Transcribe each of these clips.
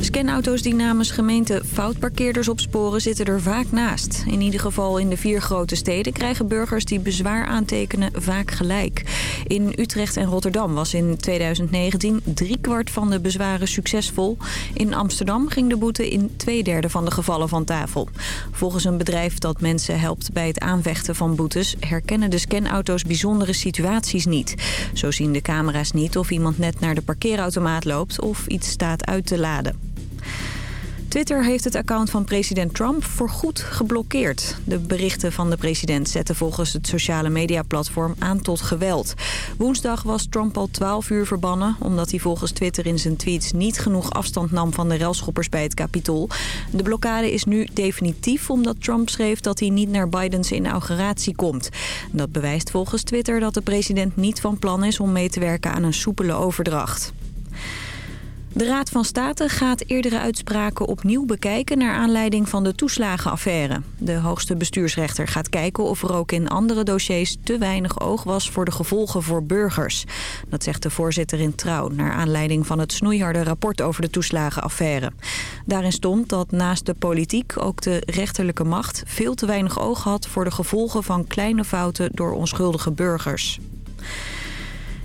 Scanauto's die namens gemeente foutparkeerders opsporen zitten er vaak naast. In ieder geval in de vier grote steden krijgen burgers die bezwaar aantekenen vaak gelijk. In Utrecht en Rotterdam was in 2019 driekwart van de bezwaren succesvol. In Amsterdam ging de boete in twee derde van de gevallen van tafel. Volgens een bedrijf dat mensen helpt bij het aanvechten van boetes... herkennen de scanauto's bijzondere situaties niet. Zo zien de camera's niet of iemand net naar de parkeerautomaat loopt of iets staat uit te laden. Twitter heeft het account van president Trump voorgoed geblokkeerd. De berichten van de president zetten volgens het sociale mediaplatform aan tot geweld. Woensdag was Trump al 12 uur verbannen... omdat hij volgens Twitter in zijn tweets niet genoeg afstand nam van de relschoppers bij het Capitool. De blokkade is nu definitief omdat Trump schreef dat hij niet naar Bidens inauguratie komt. Dat bewijst volgens Twitter dat de president niet van plan is om mee te werken aan een soepele overdracht. De Raad van State gaat eerdere uitspraken opnieuw bekijken... naar aanleiding van de toeslagenaffaire. De hoogste bestuursrechter gaat kijken of er ook in andere dossiers... te weinig oog was voor de gevolgen voor burgers. Dat zegt de voorzitter in Trouw... naar aanleiding van het snoeiharde rapport over de toeslagenaffaire. Daarin stond dat naast de politiek ook de rechterlijke macht... veel te weinig oog had voor de gevolgen van kleine fouten door onschuldige burgers.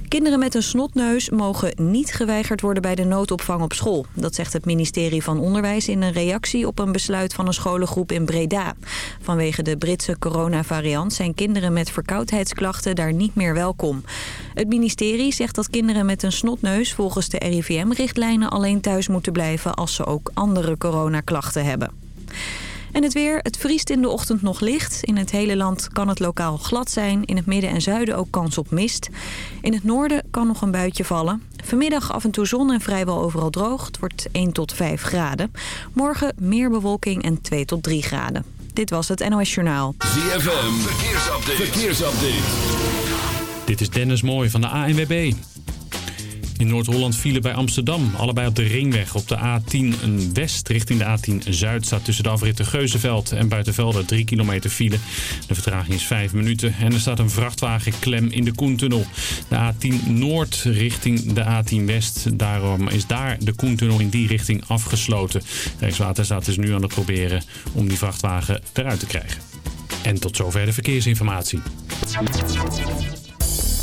Kinderen met een snotneus mogen niet geweigerd worden bij de noodopvang op school. Dat zegt het ministerie van Onderwijs in een reactie op een besluit van een scholengroep in Breda. Vanwege de Britse coronavariant zijn kinderen met verkoudheidsklachten daar niet meer welkom. Het ministerie zegt dat kinderen met een snotneus volgens de RIVM-richtlijnen alleen thuis moeten blijven als ze ook andere coronaklachten hebben. En het weer, het vriest in de ochtend nog licht. In het hele land kan het lokaal glad zijn. In het midden en zuiden ook kans op mist. In het noorden kan nog een buitje vallen. Vanmiddag af en toe zon en vrijwel overal droog. Het wordt 1 tot 5 graden. Morgen meer bewolking en 2 tot 3 graden. Dit was het NOS Journaal. ZFM, verkeersupdate. verkeersupdate. Dit is Dennis Mooij van de ANWB. In Noord-Holland vielen bij Amsterdam. Allebei op de ringweg. Op de A10 West richting de A10 Zuid staat tussen de afritten Geuzenveld en Buitenvelder 3 kilometer file. De vertraging is 5 minuten. En er staat een vrachtwagen klem in de Koentunnel. De A10 Noord richting de A10 West. Daarom is daar de Koentunnel in die richting afgesloten. Rijkswaterstaat is nu aan het proberen om die vrachtwagen eruit te krijgen. En tot zover de verkeersinformatie.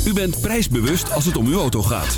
U bent prijsbewust als het om uw auto gaat.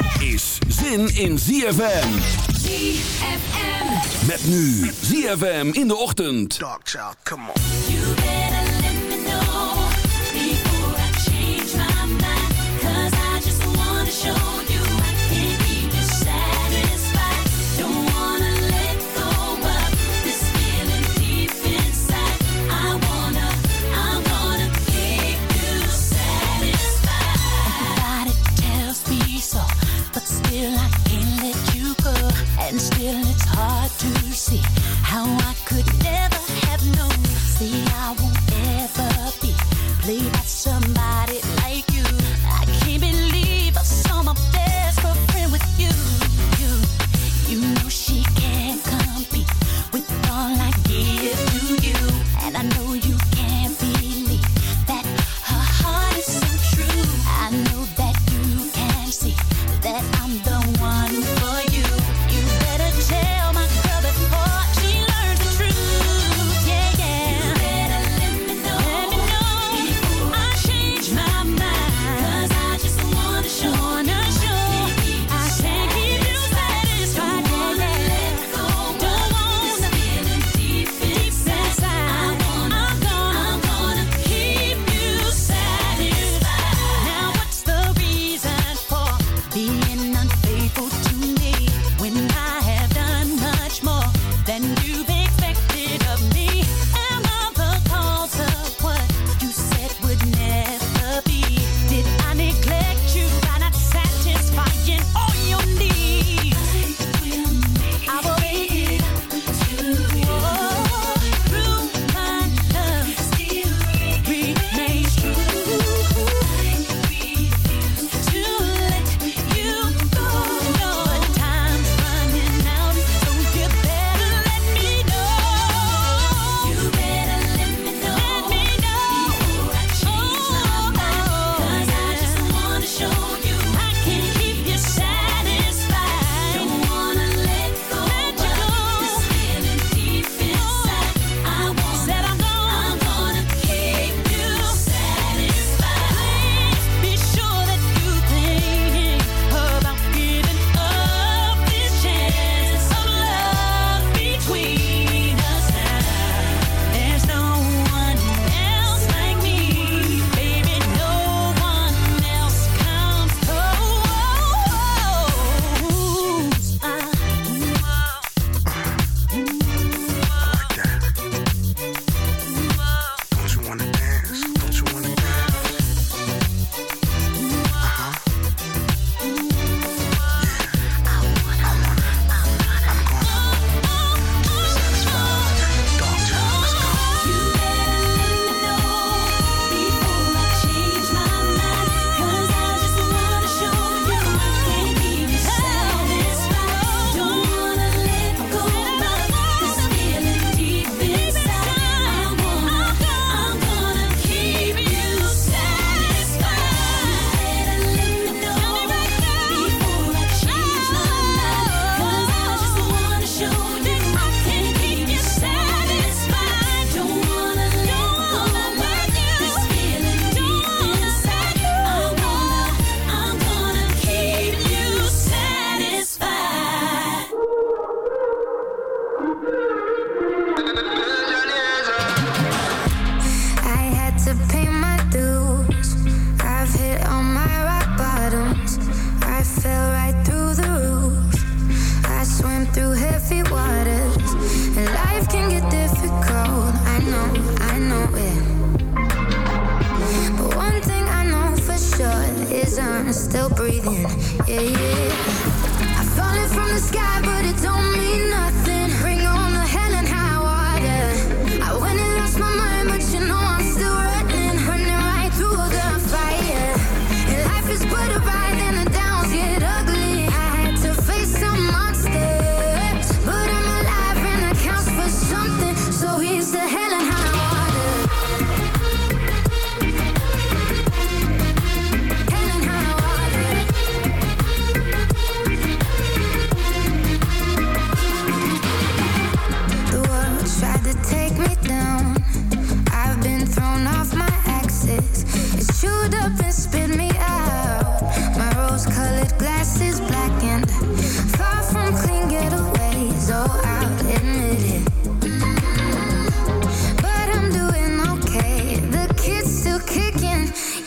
is zin in ZFM. ZFM. Met nu ZFM in de ochtend. Dark Child, come on. And still it's hard to see how I could never have known. See, I won't ever be played by somebody like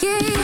Yeah.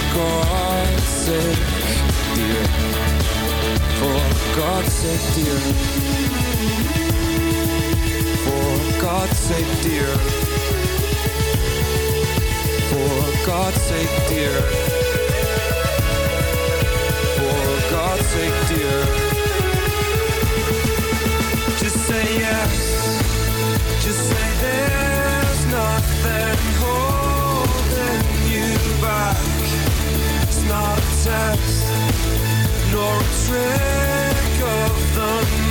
God's sake, dear. For God's sake, dear. For God's sake, dear. For God's sake, dear. For God's sake, dear. Just say yes. Just say there's nothing holding you back. Not a test, nor a trick of the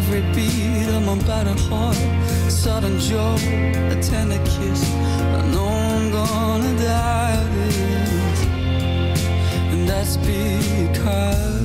every beat of my battered heart. Sudden joy, a tender kiss. I know I'm gonna die this, and that's because.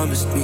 Promised me.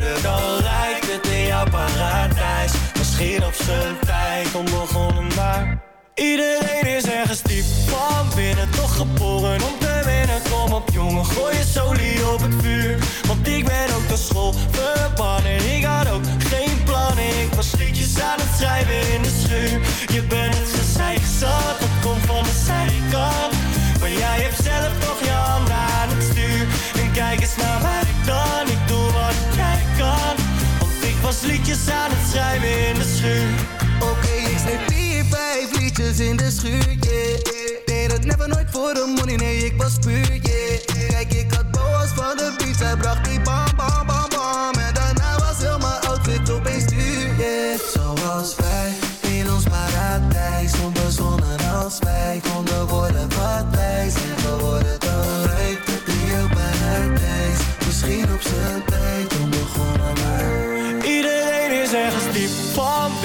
Dan lijkt het in jouw paradijs. Misschien op zijn tijd onbegonnen, maar... Iedereen is ergens diep van binnen, toch geboren om te winnen. Kom op jongen, gooi je solie op het vuur. Want ik ben ook naar school verbannen. Ik had ook geen plannen, ik was liedjes aan het schrijven in de schuur. Je bent het gezeik zat, dat komt van de zijkant. Maar jij hebt zelf toch je handen aan het stuur. En kijk eens naar mij dan, ik was liedjes aan het schrijven in de schuur. Oké, ik schreef vier, vijf liedjes in de schuur, yeah. Deed het never nooit voor de money, nee, ik was puur. Kijk, ik had boas van de beats, hij bracht die bam, bam, bam, bam. En daarna was heel mijn outfit opeens duur, yeah. Zoals wij, in ons paradijs, onbezonnen als wij konden worden wat wij zijn geworden. Dan lijkt het heel paradijs, misschien op zijn tijd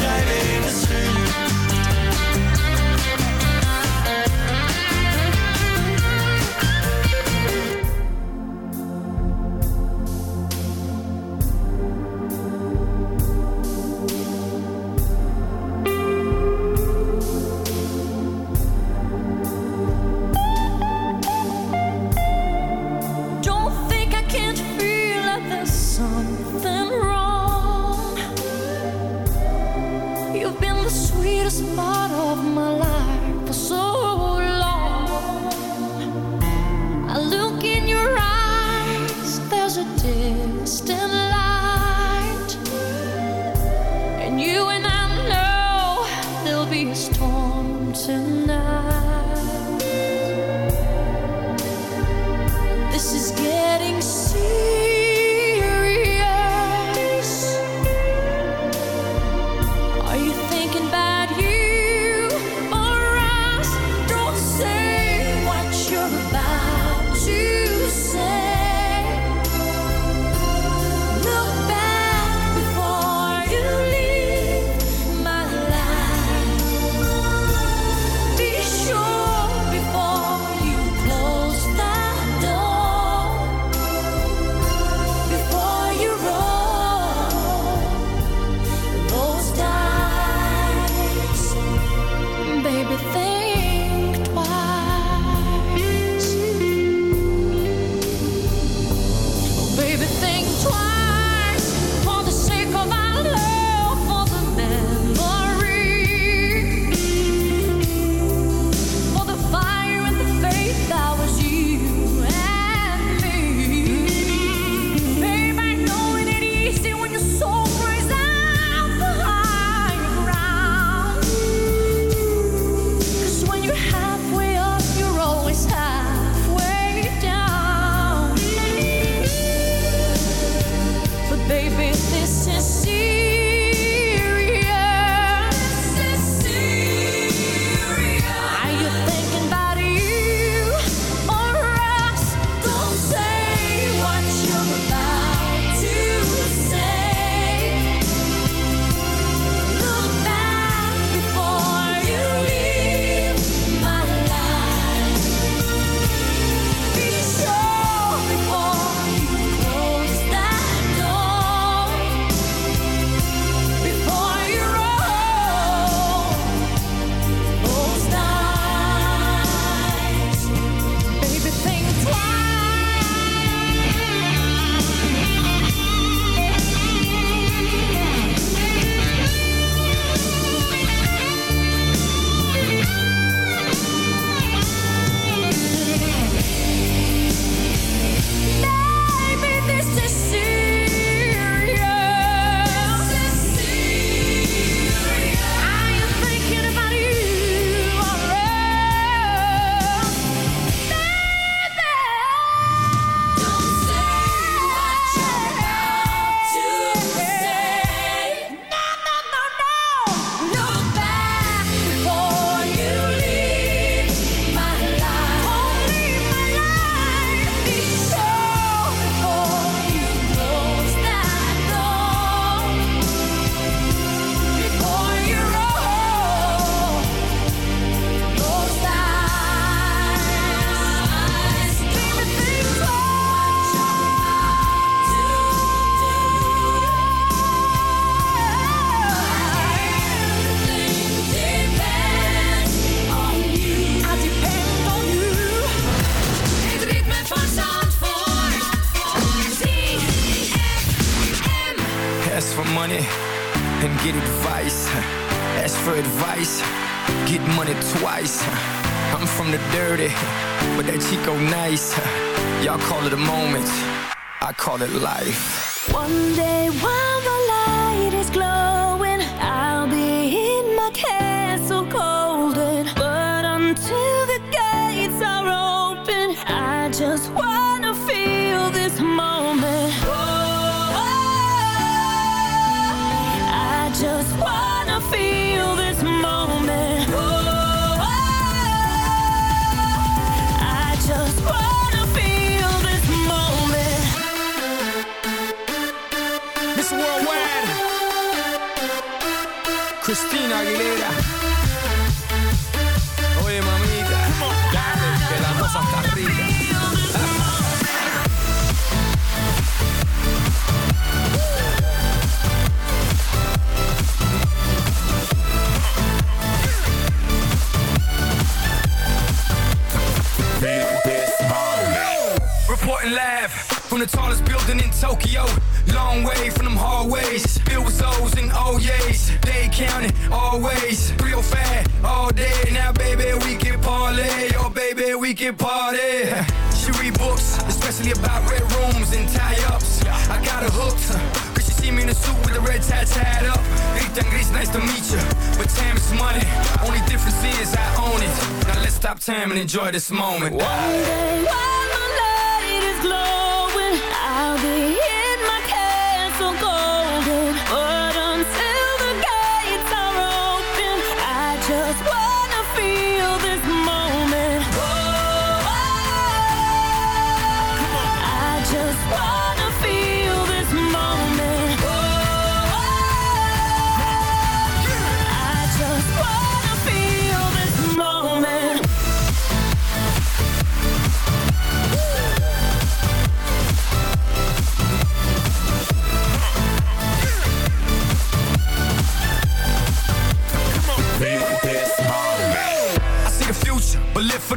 Liedjes aan get advice. Ask for advice, get money twice. I'm from the dirty, but that Chico nice. Y'all call it a moment, I call it life. One day while the from the tallest building in Tokyo. Long way from them hallways. Filled with O's and O's. They counting always. Real fat all day. Now, baby, we can parlay. Oh, baby, we can party. She read books, especially about red rooms and tie ups. I got her hooked. Cause she see me in a suit with a red tie tied up. Rita Gris, nice to meet you. But time is money. Only difference is I own it. Now let's stop time and enjoy this moment. One day while